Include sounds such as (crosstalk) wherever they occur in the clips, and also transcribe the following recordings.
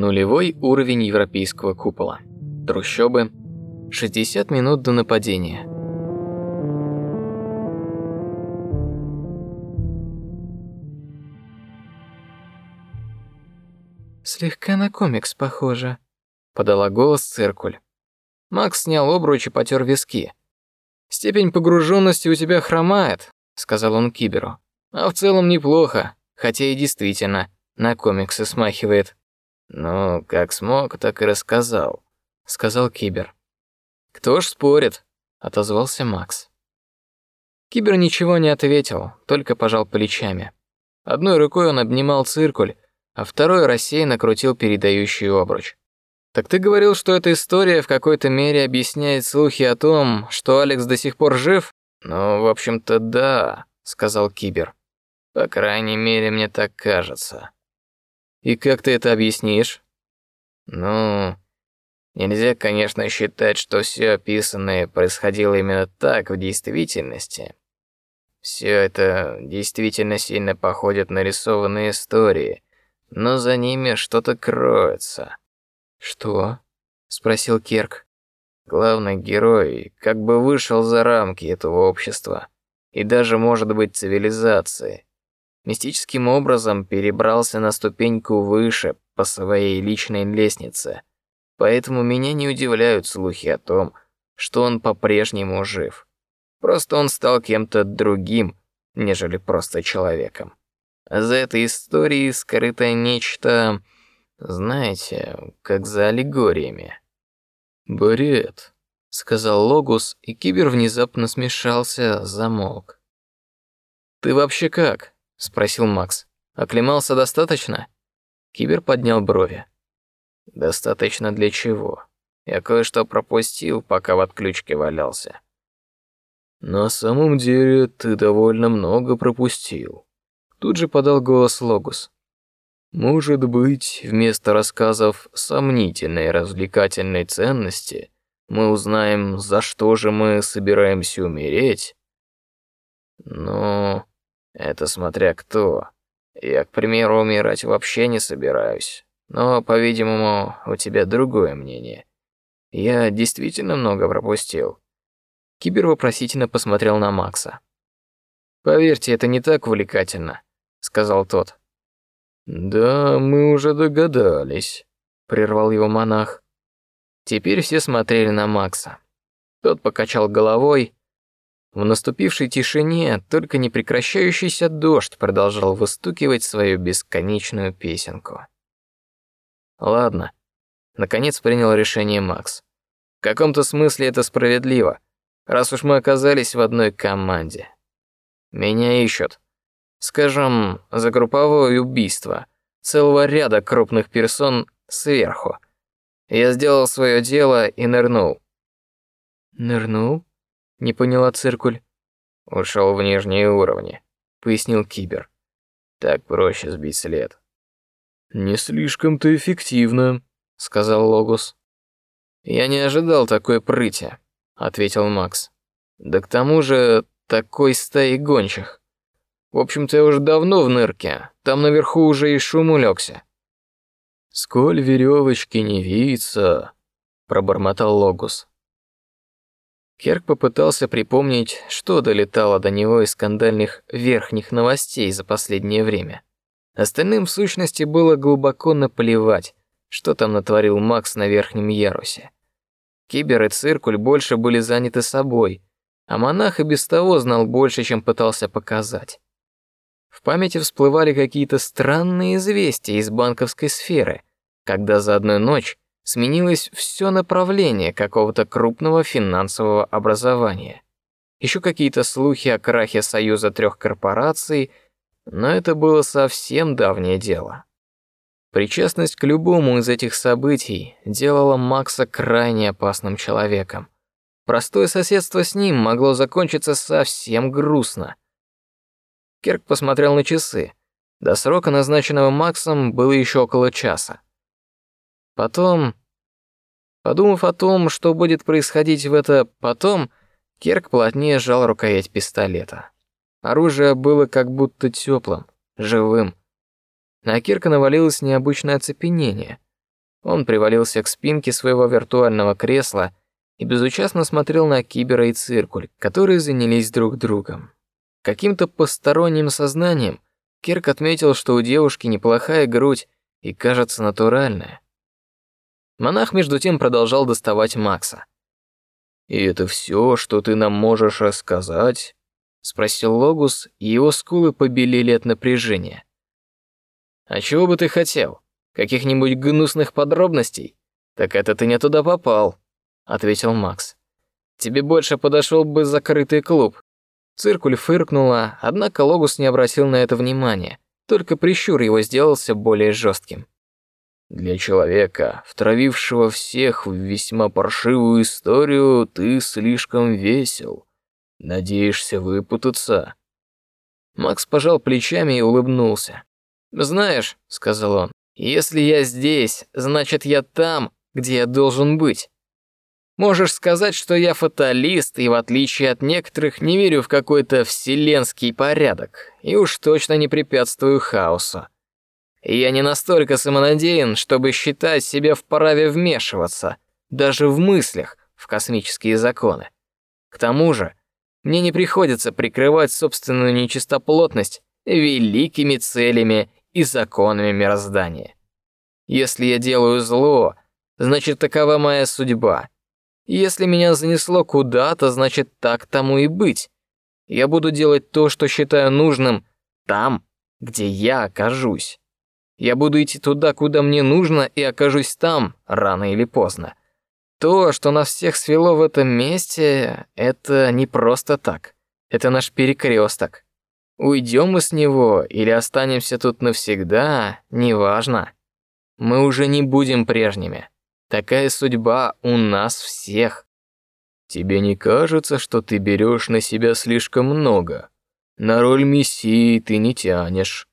Нулевой уровень европейского купола. Трущобы. 60 минут до нападения. Слегка на комикс похоже, подала голос циркуль. Макс снял обруч и потер виски. Степень погруженности у тебя хромает, сказал он Киберу. А в целом неплохо, хотя и действительно на комиксы смахивает. Ну, как смог, так и рассказал, сказал Кибер. Кто ж спорит? отозвался Макс. Кибер ничего не ответил, только пожал плечами. Одной рукой он обнимал циркуль, а второй рассеянно крутил передающий обруч. Так ты говорил, что эта история в какой-то мере объясняет слухи о том, что Алекс до сих пор жив? Ну, в общем-то, да, сказал Кибер. По крайней мере, мне так кажется. И как ты это объяснишь? Ну, нельзя, конечно, считать, что все описанное происходило именно так в действительности. Все это действительно сильно походит на рисованные истории, но за ними что-то кроется. Что? спросил Керк. Главный герой как бы вышел за рамки этого общества и даже, может быть, цивилизации мистическим образом перебрался на ступеньку выше по своей личной лестнице. Поэтому меня не удивляют слухи о том, что он по-прежнему жив. Просто он стал кем-то другим, нежели просто человеком. За этой историей скрыто нечто, знаете, как за аллегориями. Бред, сказал Логус, и Кибер внезапно смешался, замолк. Ты вообще как? Спросил Макс. Оклемался достаточно? Кибер поднял брови. Достаточно для чего? Я кое-что пропустил, пока в отключке валялся. На самом деле ты довольно много пропустил. Тут же подал голос Логус. Может быть, вместо рассказов сомнительной развлекательной ценности мы узнаем, за что же мы собираемся умереть. Но это смотря кто. Я, к примеру, умирать вообще не собираюсь. Но, по-видимому, у тебя другое мнение. Я действительно много пропустил. Кибер вопросительно посмотрел на Макса. Поверьте, это не так увлекательно, сказал тот. Да, мы уже догадались, прервал его монах. Теперь все смотрели на Макса. Тот покачал головой, в наступившей тишине только непрекращающийся дождь продолжал выстукивать свою бесконечную песенку. Ладно, наконец принял решение Макс. В каком-то смысле это справедливо, раз уж мы оказались в одной команде. Меня ищут, скажем, за групповое убийство целого ряда крупных персон сверху. Я сделал свое дело и нырнул. Нырнул? Не поняла циркуль. Ушел в нижние уровни, пояснил Кибер. Так проще сбить след. Не слишком-то эффективно, сказал Логус. Я не ожидал такой прыти, ответил Макс. Да к тому же такой стаи гончих. В общем-то, я уже давно в нырке, там наверху уже и шум улегся. Сколь веревочки не виться, пробормотал Логус. Керк попытался припомнить, что долетало до него из скандальных верхних новостей за последнее время. Остальным в сущности было глубоко наплевать, что там натворил Макс на верхнем ярусе. Кибер и Циркуль больше были заняты собой, а монах и без того знал больше, чем пытался показать. В памяти всплывали какие-то странные известия из банковской сферы, когда за одну ночь сменилось все направление какого-то крупного финансового образования. Еще какие-то слухи о крахе союза трех корпораций, но это было совсем давнее дело. Причастность к любому из этих событий делала Макса крайне опасным человеком. Простое соседство с ним могло закончиться совсем грустно. Керк посмотрел на часы. До срока, назначенного Максом, было еще около часа. Потом, подумав о том, что будет происходить в это потом, Керк плотнее сжал рукоять пистолета. Оружие было как будто теплым, живым. На Кирка навалилось необычное оцепенение. Он привалился к спинке своего виртуального кресла и безучастно смотрел на Кибера и Циркуль, которые занялись друг другом. Каким-то посторонним сознанием Кирк отметил, что у девушки неплохая грудь и кажется натуральная. Монах между тем продолжал доставать Макса. «И это все, что ты нам можешь рассказать?» — спросил Логус, и его скулы побелели от напряжения. «А чего бы ты хотел? Каких-нибудь гнусных подробностей? Так это ты не туда попал», — ответил Макс. «Тебе больше подошел бы закрытый клуб». Циркуль фыркнула, однако Логус не обратил на это внимания, только прищур его сделался более жестким. Для человека, втравившего всех в весьма паршивую историю, ты слишком весел. Надеешься выпутаться?» Макс пожал плечами и улыбнулся. «Знаешь», — сказал он, — «если я здесь, значит, я там, где я должен быть. Можешь сказать, что я фаталист и, в отличие от некоторых, не верю в какой-то вселенский порядок и уж точно не препятствую хаосу. Я не настолько самонадеян, чтобы считать себя вправе вмешиваться, даже в мыслях, в космические законы. К тому же, мне не приходится прикрывать собственную нечистоплотность великими целями и законами мироздания. Если я делаю зло, значит такова моя судьба. Если меня занесло куда-то, значит так тому и быть. Я буду делать то, что считаю нужным, там, где я окажусь. Я буду идти туда, куда мне нужно, и окажусь там, рано или поздно. То, что нас всех свело в этом месте, это не просто так. Это наш перекресток. Уйдем мы с него или останемся тут навсегда, неважно. Мы уже не будем прежними. Такая судьба у нас всех. Тебе не кажется, что ты берешь на себя слишком много? На роль мессии ты не тянешь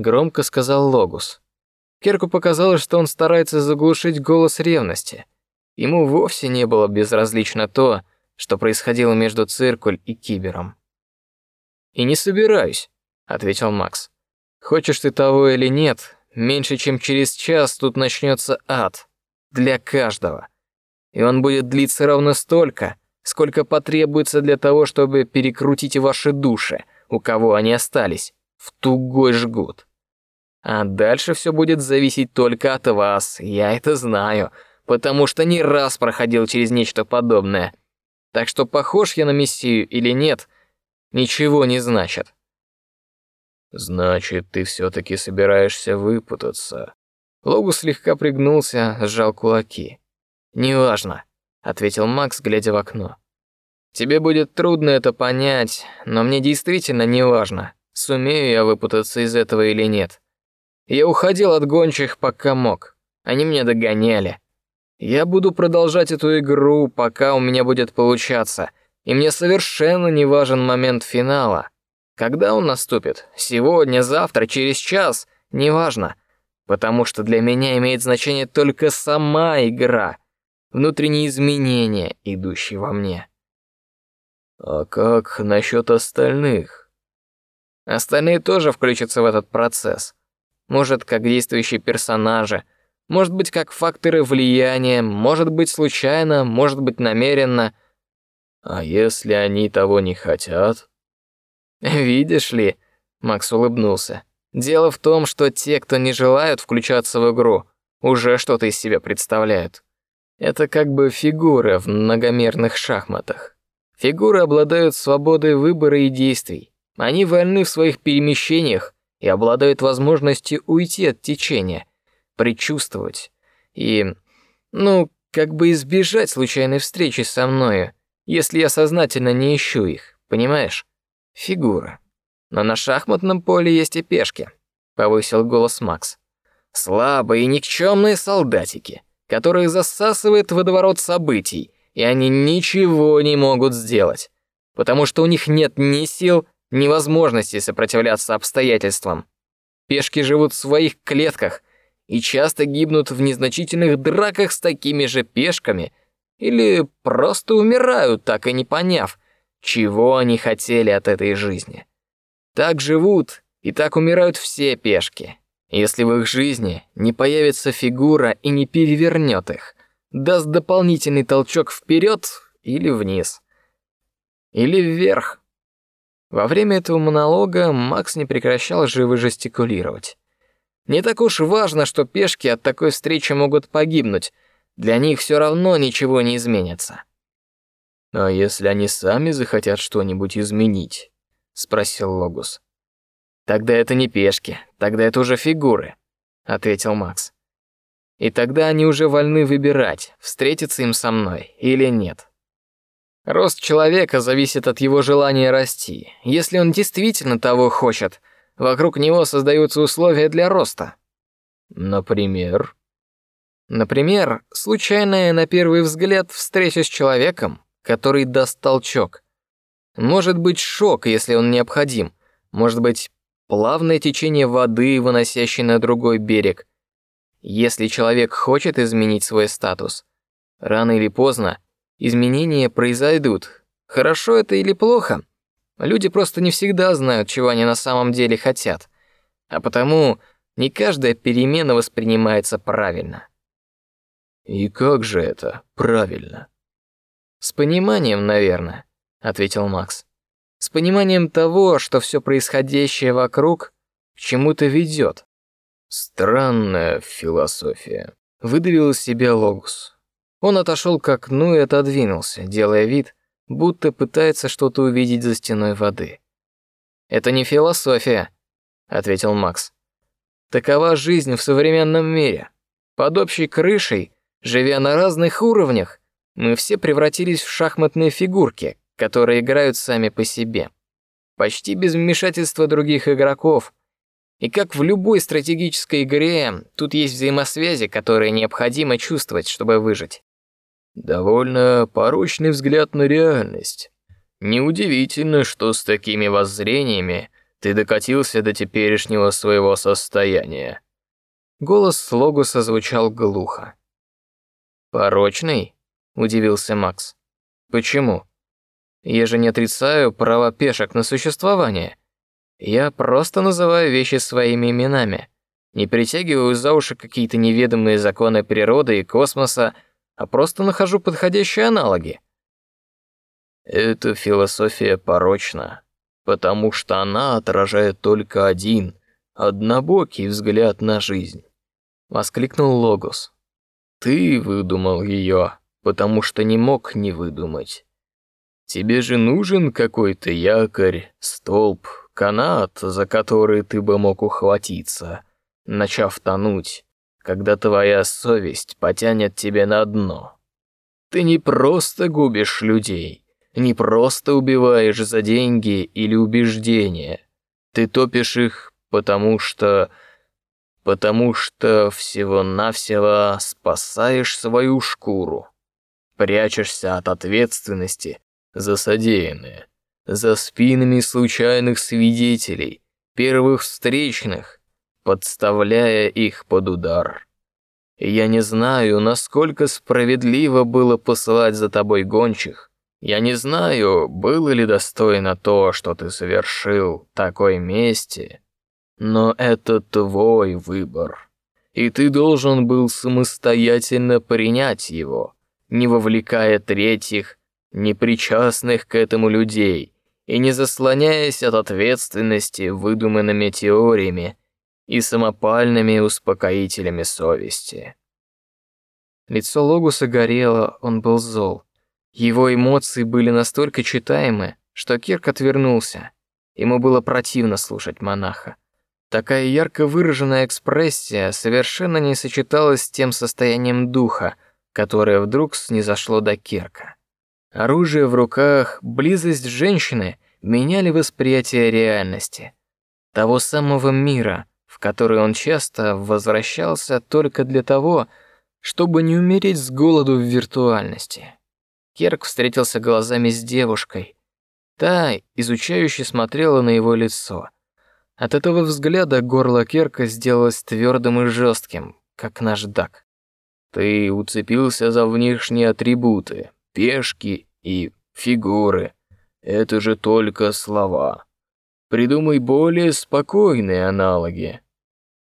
громко сказал Логус. Керку показалось, что он старается заглушить голос ревности. Ему вовсе не было безразлично то, что происходило между Циркуль и Кибером. «И не собираюсь», — ответил Макс. «Хочешь ты того или нет, меньше чем через час тут начнется ад. Для каждого. И он будет длиться ровно столько, сколько потребуется для того, чтобы перекрутить ваши души, у кого они остались, в тугой жгут. А дальше все будет зависеть только от вас, я это знаю, потому что не раз проходил через нечто подобное. Так что похож я на мессию или нет, ничего не значит. Значит, ты все-таки собираешься выпутаться. Логус слегка пригнулся, сжал кулаки. Неважно, ответил Макс, глядя в окно. Тебе будет трудно это понять, но мне действительно не важно, сумею я выпутаться из этого или нет. Я уходил от гончих, пока мог. Они меня догоняли. Я буду продолжать эту игру, пока у меня будет получаться. И мне совершенно не важен момент финала. Когда он наступит? Сегодня, завтра, через час? Неважно. Потому что для меня имеет значение только сама игра. Внутренние изменения, идущие во мне. А как насчет остальных? Остальные тоже включатся в этот процесс может, как действующие персонажи, может быть, как факторы влияния, может быть, случайно, может быть, намеренно. А если они того не хотят? (laughs) Видишь ли, Макс улыбнулся. Дело в том, что те, кто не желают включаться в игру, уже что-то из себя представляют. Это как бы фигуры в многомерных шахматах. Фигуры обладают свободой выбора и действий. Они вольны в своих перемещениях, и обладают возможностью уйти от течения, предчувствовать и, ну, как бы избежать случайной встречи со мною, если я сознательно не ищу их, понимаешь? Фигура. Но на шахматном поле есть и пешки, повысил голос Макс. Слабые и никчемные солдатики, которые засасывает водоворот событий, и они ничего не могут сделать, потому что у них нет ни сил, невозможности сопротивляться обстоятельствам. Пешки живут в своих клетках и часто гибнут в незначительных драках с такими же пешками или просто умирают, так и не поняв, чего они хотели от этой жизни. Так живут и так умирают все пешки. если в их жизни не появится фигура и не перевернет их, даст дополнительный толчок вперед или вниз, или вверх. Во время этого монолога Макс не прекращал живо жестикулировать. Не так уж важно, что пешки от такой встречи могут погибнуть. Для них все равно ничего не изменится. А если они сами захотят что-нибудь изменить? спросил Логус. Тогда это не пешки, тогда это уже фигуры, ответил Макс. И тогда они уже вольны выбирать, встретиться им со мной или нет. Рост человека зависит от его желания расти. Если он действительно того хочет, вокруг него создаются условия для роста. Например, например, случайная на первый взгляд встреча с человеком, который даст толчок. Может быть шок, если он необходим. Может быть плавное течение воды, выносящей на другой берег. Если человек хочет изменить свой статус, рано или поздно изменения произойдут. Хорошо это или плохо? Люди просто не всегда знают, чего они на самом деле хотят, а потому не каждая перемена воспринимается правильно. И как же это правильно? С пониманием, наверное, ответил Макс. С пониманием того, что все происходящее вокруг к чему-то ведет. Странная философия. Выдавил из себя Логус. Он отошел к окну и отодвинулся, делая вид, будто пытается что-то увидеть за стеной воды. Это не философия, ответил Макс. Такова жизнь в современном мире. Под общей крышей, живя на разных уровнях, мы все превратились в шахматные фигурки, которые играют сами по себе, почти без вмешательства других игроков. И как в любой стратегической игре, тут есть взаимосвязи, которые необходимо чувствовать, чтобы выжить. Довольно порочный взгляд на реальность. Неудивительно, что с такими воззрениями ты докатился до теперешнего своего состояния. Голос Логуса звучал глухо. Порочный? удивился Макс. Почему? Я же не отрицаю права пешек на существование. Я просто называю вещи своими именами. Не притягиваю за уши какие-то неведомые законы природы и космоса, а просто нахожу подходящие аналоги. Эта философия порочна, потому что она отражает только один, однобокий взгляд на жизнь. Воскликнул Логос. Ты выдумал ее, потому что не мог не выдумать. Тебе же нужен какой-то якорь, столб, канат, за который ты бы мог ухватиться, начав тонуть, когда твоя совесть потянет тебя на дно. Ты не просто губишь людей, не просто убиваешь за деньги или убеждения. Ты топишь их, потому что потому что всего-навсего спасаешь свою шкуру, прячешься от ответственности за содеянное, за спинами случайных свидетелей, первых встречных, подставляя их под удар. Я не знаю, насколько справедливо было посылать за тобой гончих. Я не знаю, было ли достойно то, что ты совершил такой мести, но это твой выбор, и ты должен был самостоятельно принять его, не вовлекая третьих, непричастных к этому людей, и не заслоняясь от ответственности выдуманными теориями, и самопальными успокоителями совести. Лицо Логуса горело, он был зол. Его эмоции были настолько читаемы, что Кирк отвернулся. Ему было противно слушать монаха. Такая ярко выраженная экспрессия совершенно не сочеталась с тем состоянием духа, которое вдруг снизошло до Кирка. Оружие в руках, близость женщины меняли восприятие реальности, того самого мира, в который он часто возвращался только для того, чтобы не умереть с голоду в виртуальности. Керк встретился глазами с девушкой. Та изучающе смотрела на его лицо. От этого взгляда горло Керка сделалось твердым и жестким, как наждак. Ты уцепился за внешние атрибуты, пешки и фигуры. Это же только слова. Придумай более спокойные аналоги.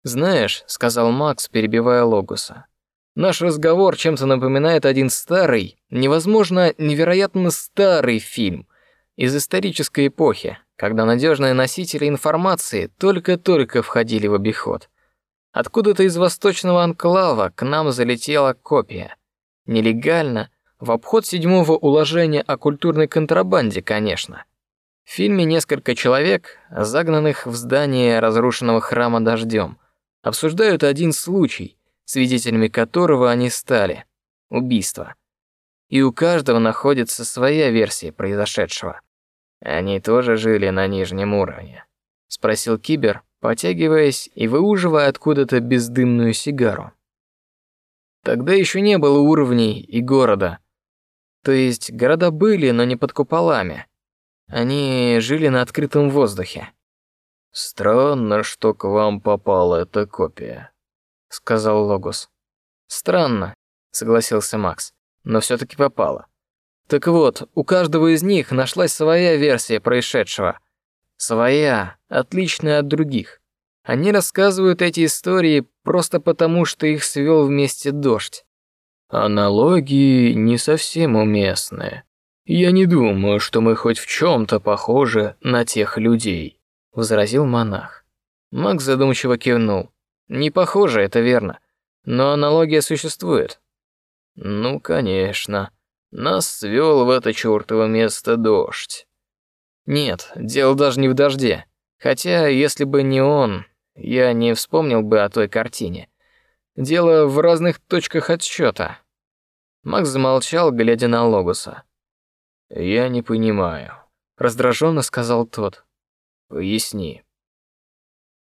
Знаешь, сказал Макс, перебивая Логуса. Наш разговор чем-то напоминает один старый, невозможно невероятно старый фильм из исторической эпохи, когда надежные носители информации только-только входили в обиход. Откуда-то из восточного анклава к нам залетела копия. Нелегально, в обход седьмого уложения о культурной контрабанде, конечно. В фильме несколько человек, загнанных в здание разрушенного храма дождем, обсуждают один случай, свидетелями которого они стали – убийство. И у каждого находится своя версия произошедшего. Они тоже жили на нижнем уровне, спросил Кибер, потягиваясь и выуживая откуда-то бездымную сигару. Тогда еще не было уровней и города. То есть города были, но не под куполами. Они жили на открытом воздухе. Странно, что к вам попала эта копия, сказал Логос. Странно, согласился Макс, но все-таки попала. Так вот, у каждого из них нашлась своя версия происшедшего. Своя, отличная от других. Они рассказывают эти истории просто потому, что их свел вместе дождь. Аналогии не совсем уместны. Я не думаю, что мы хоть в чем-то похожи на тех людей, возразил монах. Макс задумчиво кивнул. Не похоже, это верно, но аналогия существует. Ну, конечно. Нас свел в это чертово место дождь. Нет, дело даже не в дожде. Хотя, если бы не он, я не вспомнил бы о той картине. Дело в разных точках отсчета. Макс замолчал, глядя на Логуса. Я не понимаю, раздраженно сказал тот. Поясни.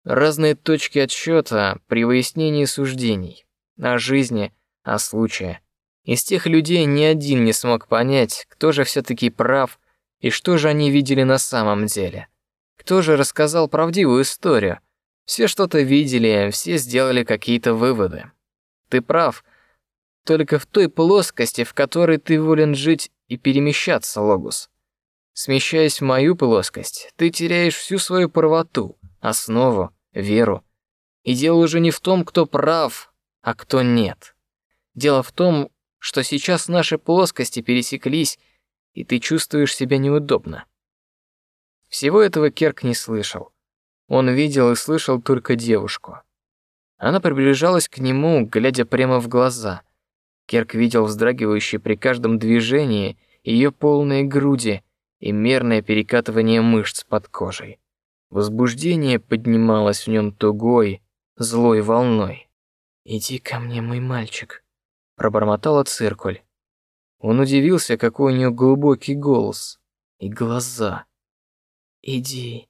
Разные точки отсчета при выяснении суждений о жизни, о случае. Из тех людей ни один не смог понять, кто же все-таки прав и что же они видели на самом деле. Кто же рассказал правдивую историю? Все что-то видели, все сделали какие-то выводы. Ты прав, только в той плоскости, в которой ты волен жить и перемещаться, Логус. Смещаясь в мою плоскость, ты теряешь всю свою правоту, основу, веру. И дело уже не в том, кто прав, а кто нет. Дело в том, что сейчас наши плоскости пересеклись, и ты чувствуешь себя неудобно. Всего этого Керк не слышал. Он видел и слышал только девушку. Она приближалась к нему, глядя прямо в глаза. Керк видел вздрагивающие при каждом движении ее полные груди и мерное перекатывание мышц под кожей. Возбуждение поднималось в нем тугой, злой волной. Иди ко мне, мой мальчик, пробормотала циркуль. Он удивился, какой у нее глубокий голос и глаза. Иди,